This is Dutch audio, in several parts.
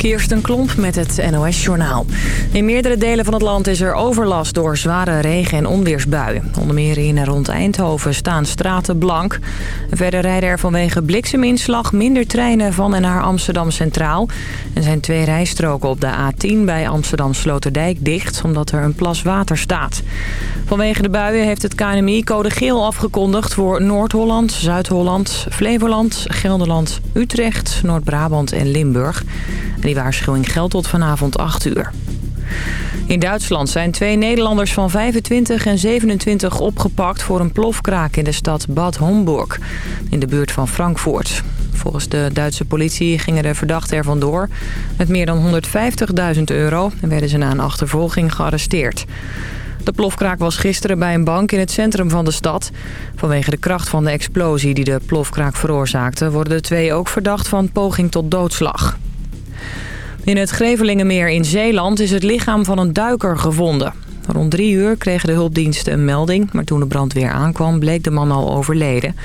Kirsten Klomp met het NOS-journaal. In meerdere delen van het land is er overlast door zware regen- en onweersbuien. Onder meer in en rond Eindhoven staan straten blank. Verder rijden er vanwege blikseminslag minder treinen van en naar Amsterdam Centraal. Er zijn twee rijstroken op de A10 bij Amsterdam Sloterdijk dicht... omdat er een plas water staat. Vanwege de buien heeft het KNMI code geel afgekondigd... voor Noord-Holland, Zuid-Holland, Flevoland, Gelderland, Utrecht, Noord-Brabant en Limburg... Die waarschuwing geldt tot vanavond 8 uur. In Duitsland zijn twee Nederlanders van 25 en 27 opgepakt voor een plofkraak in de stad Bad Homburg, in de buurt van Frankfurt. Volgens de Duitse politie gingen de verdachten er vandoor met meer dan 150.000 euro en werden ze na een achtervolging gearresteerd. De plofkraak was gisteren bij een bank in het centrum van de stad. Vanwege de kracht van de explosie die de plofkraak veroorzaakte... worden de twee ook verdacht van poging tot doodslag. In het Grevelingenmeer in Zeeland is het lichaam van een duiker gevonden. Rond drie uur kregen de hulpdiensten een melding... maar toen de brandweer aankwam bleek de man al overleden.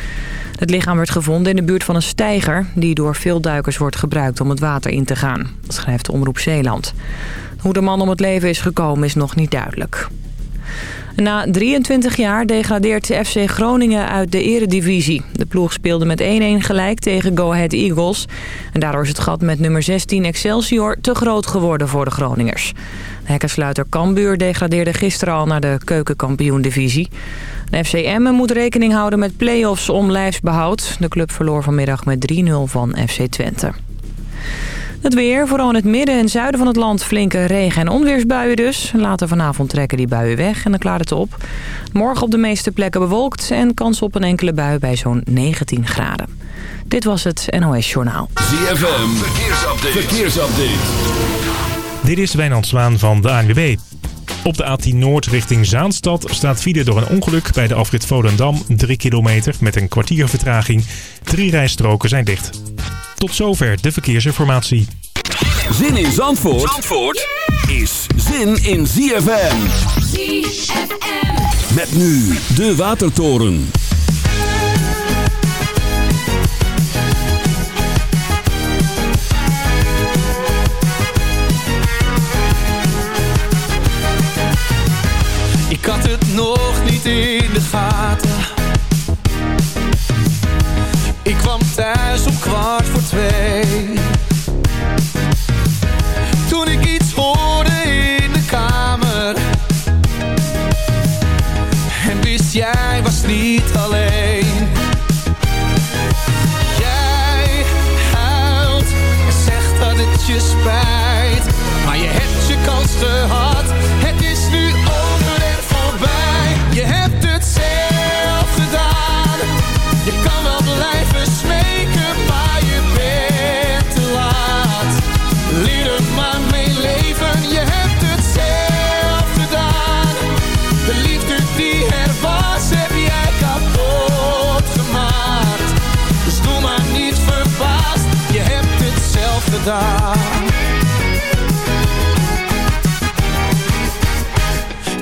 Het lichaam werd gevonden in de buurt van een steiger... die door veel duikers wordt gebruikt om het water in te gaan. Schrijft de Omroep Zeeland. Hoe de man om het leven is gekomen is nog niet duidelijk. Na 23 jaar degradeert FC Groningen uit de eredivisie. De ploeg speelde met 1-1 gelijk tegen Go Ahead Eagles. En daardoor is het gat met nummer 16 Excelsior te groot geworden voor de Groningers. De hekkensluiter Cambuur degradeerde gisteren al naar de keukenkampioen-divisie. De FCM moet rekening houden met play-offs om lijfsbehoud. De club verloor vanmiddag met 3-0 van FC Twente. Het weer, vooral in het midden en zuiden van het land flinke regen- en onweersbuien dus. Later vanavond trekken die buien weg en dan klaart het op. Morgen op de meeste plekken bewolkt en kans op een enkele bui bij zo'n 19 graden. Dit was het NOS Journaal. ZFM, verkeersupdate. verkeersupdate. Dit is Wijnand Zwaan van de ANWB. Op de A10 Noord richting Zaanstad staat file door een ongeluk bij de afrit Volendam 3 kilometer met een kwartier vertraging. Drie rijstroken zijn dicht. Tot zover de verkeersinformatie. Zin in Zandvoort, Zandvoort is zin in ZFM. ZFM. Met nu de Watertoren. Ik had het nog niet in de gaten Het is nu over en voorbij. Je hebt het zelf gedaan. Je kan wel blijven smeken, maar je bent te laat. Leer er maar mee leven, je hebt het zelf gedaan. De liefde die er was, heb jij kapot gemaakt. Dus doe maar niet verbaasd, je hebt het zelf gedaan.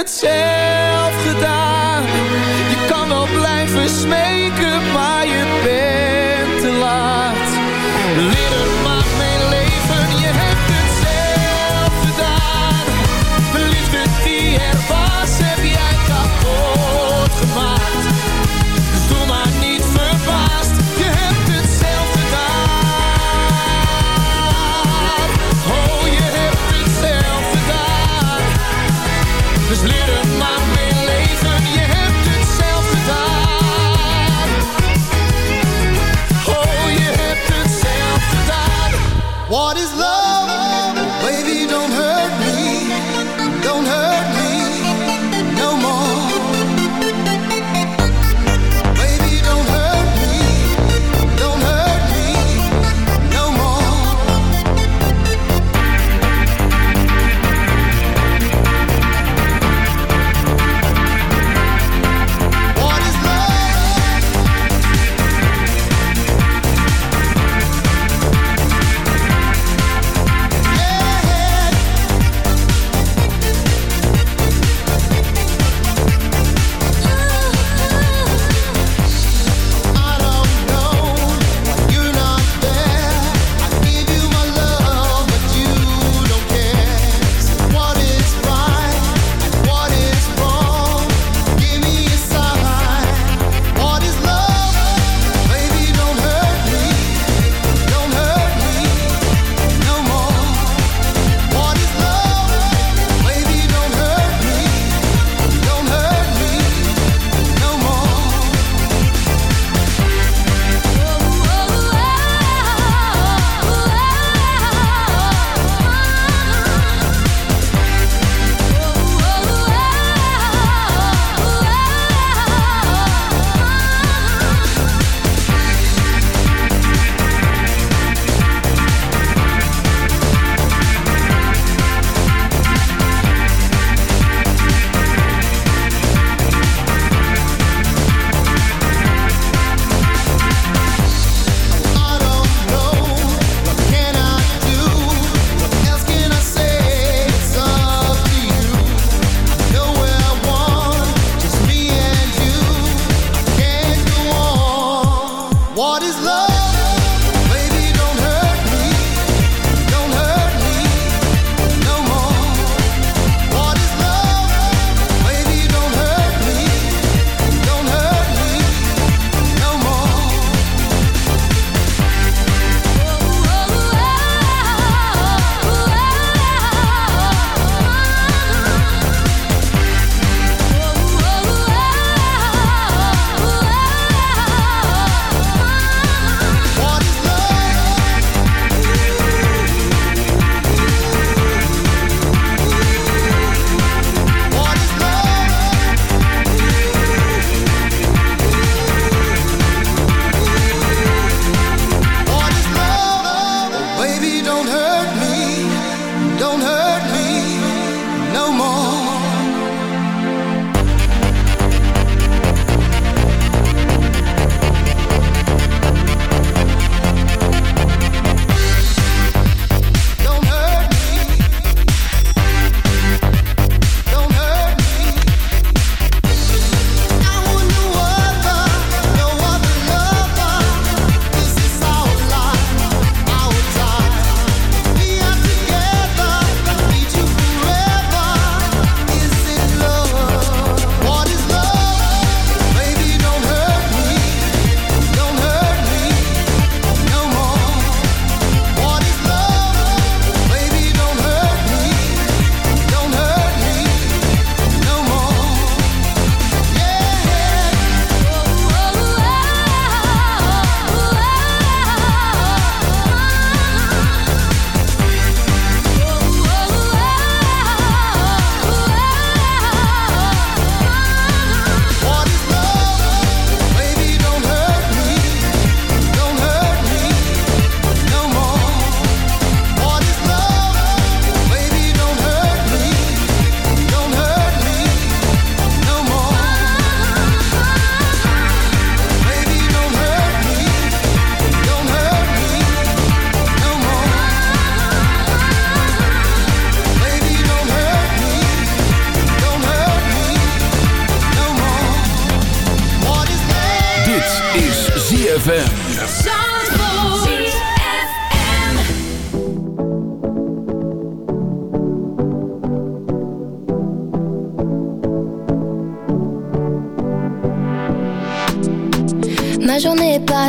Hebt het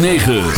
9.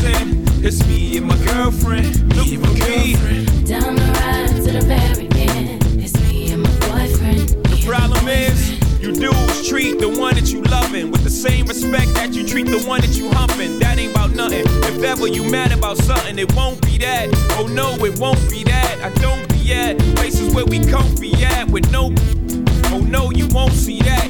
This life is sin. It's me and my girlfriend, me and my girlfriend. Down the ride to the end. It's me and my boyfriend. The problem is, you dudes treat the one that you loving with the same respect that you treat the one that you humping. That ain't about nothing. If ever you mad about something, it won't be that. Oh no, it won't be that. I don't be at places where we comfy at with no. Oh no, you won't see that.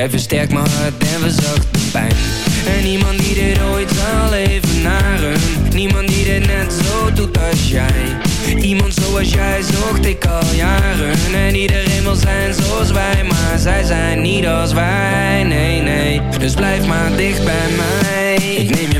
Jij versterkt mijn hart en verzacht de pijn. En niemand die dit ooit zal evenaren Niemand die dit net zo doet als jij. Iemand zoals jij zocht ik al jaren. En iedereen wil zijn zoals wij Maar zij zijn niet als wij, nee nee. Dus blijf maar dicht bij mij. Ik neem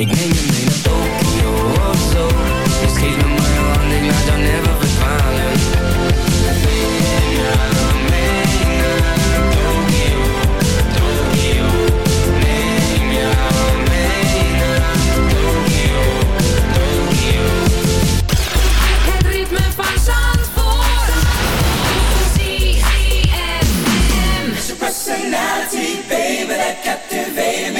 Ik neem je mee naar Tokio of zo. Dus geef me maar hand, ik laat jou never verdwalen. Personality, baby, that captivated me.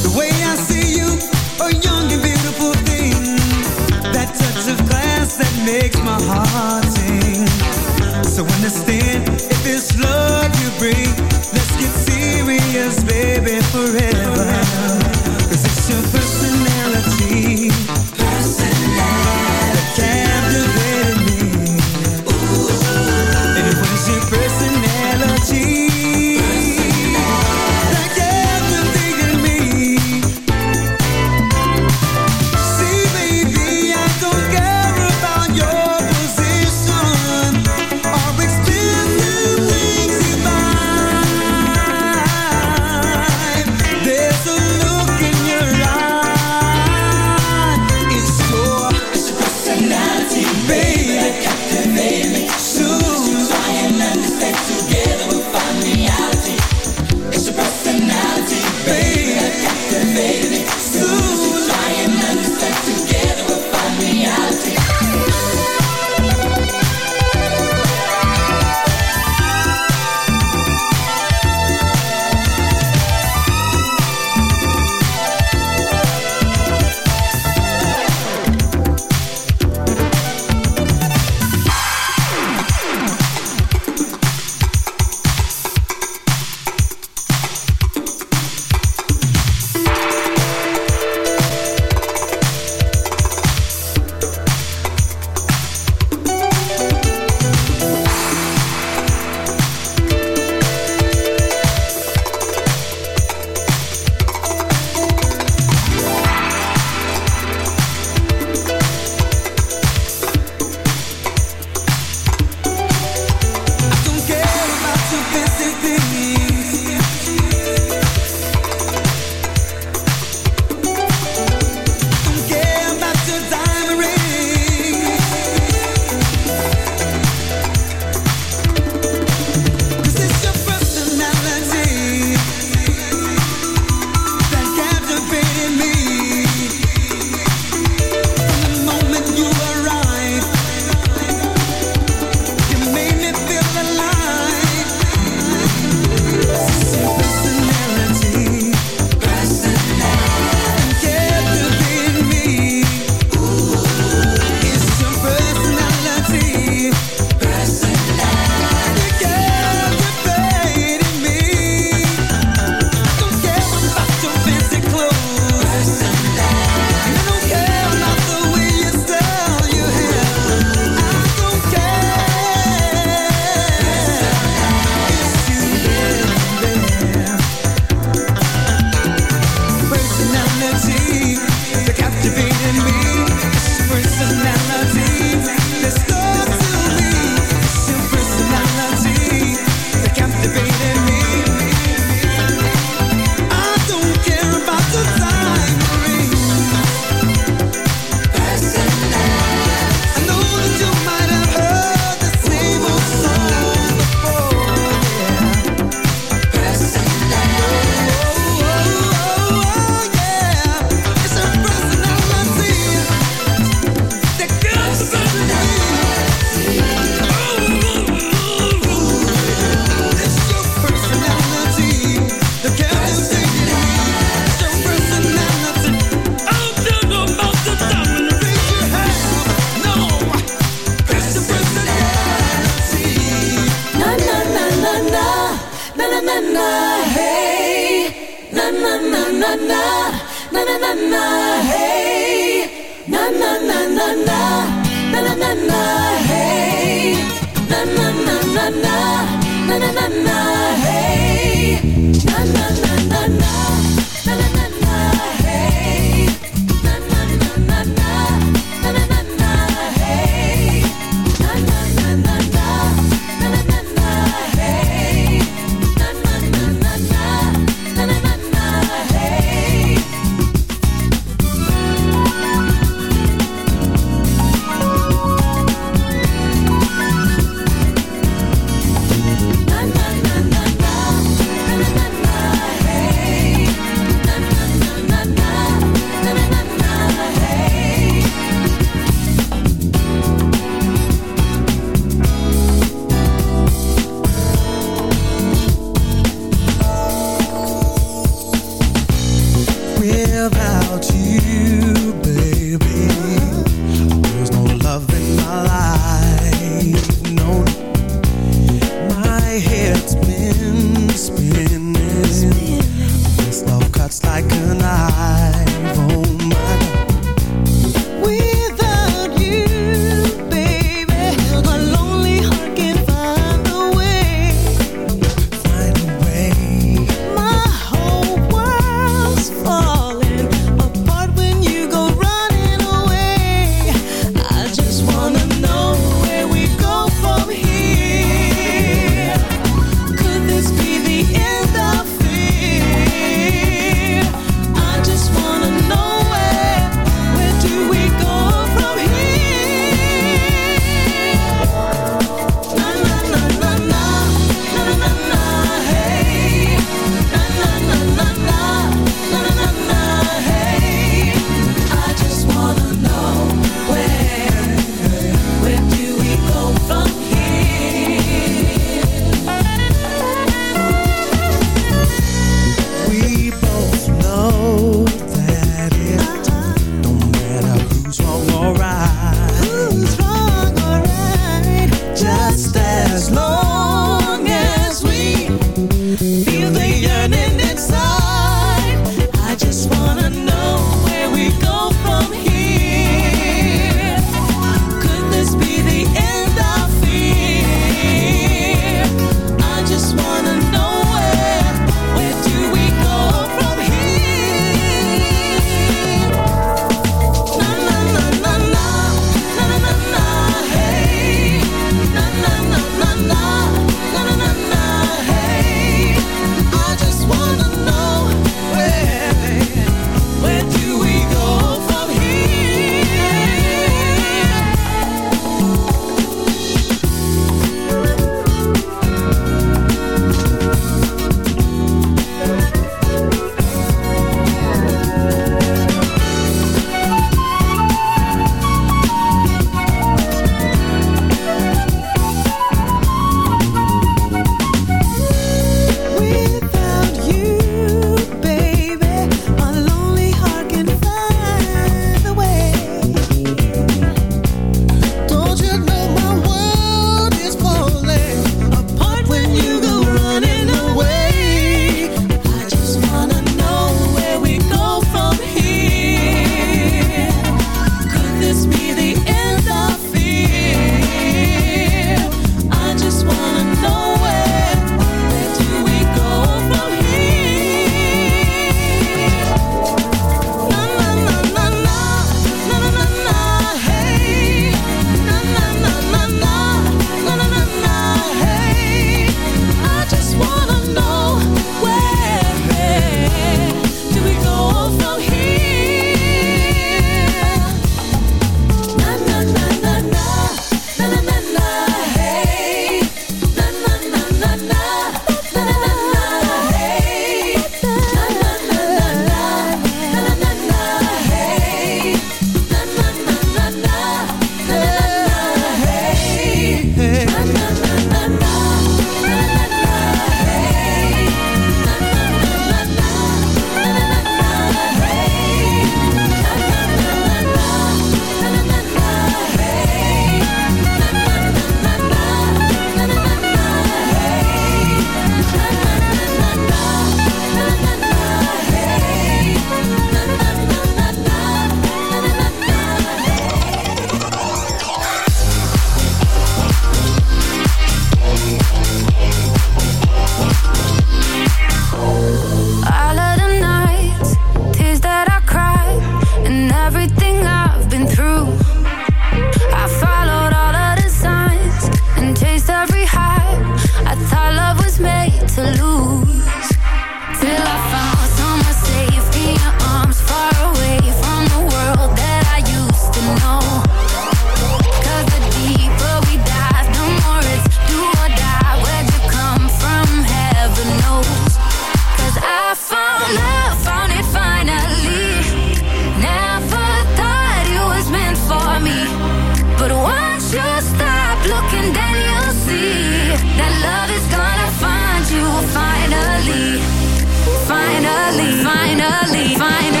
find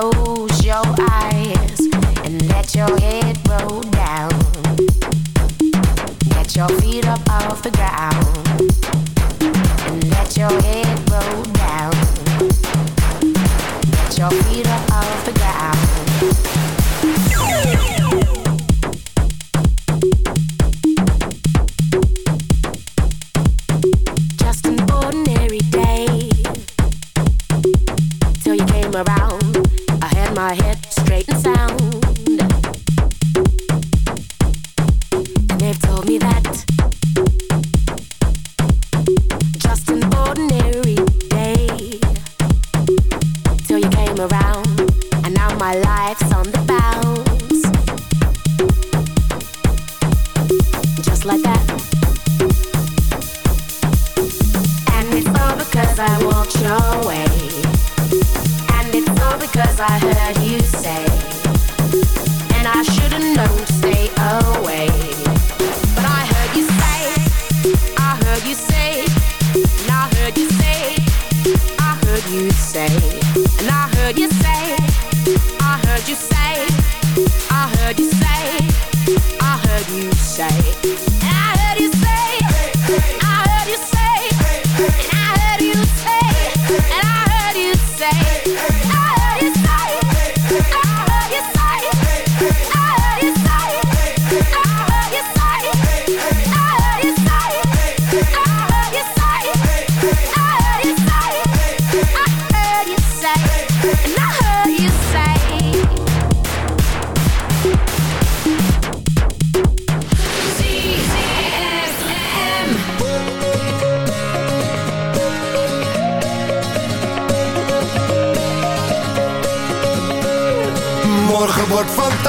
close your eyes and let your head roll down. Get your feet up off the ground and let your head.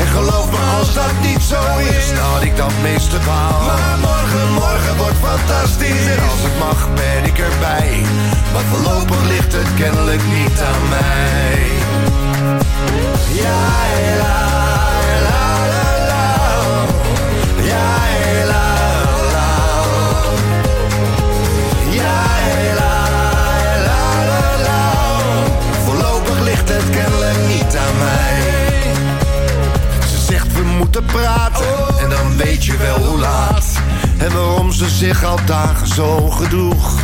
En geloof me als dat niet zo is, dat ik dat meeste baal. Maar morgen, morgen wordt fantastisch. En als het mag ben ik erbij. Maar voorlopig ligt het kennelijk niet aan mij. Ja, la, la, la, la. Moeten praten en dan weet je wel hoe laat. En waarom ze zich al dagen zo gedroeg.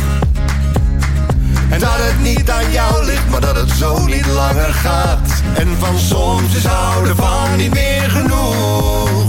En dat het niet aan jou ligt, maar dat het zo niet langer gaat. En van soms is houden van niet meer genoeg.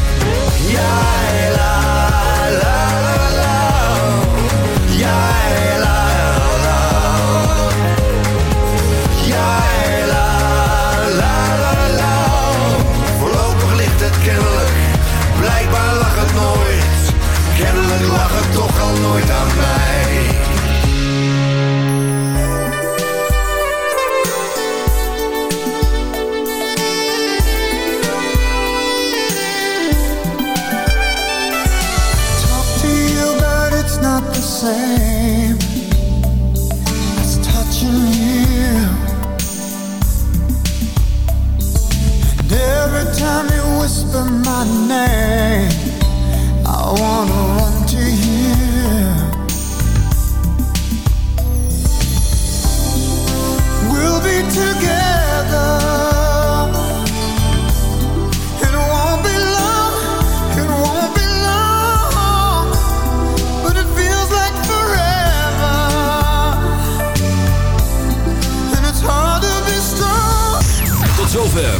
Ja, la, honey. I wanna.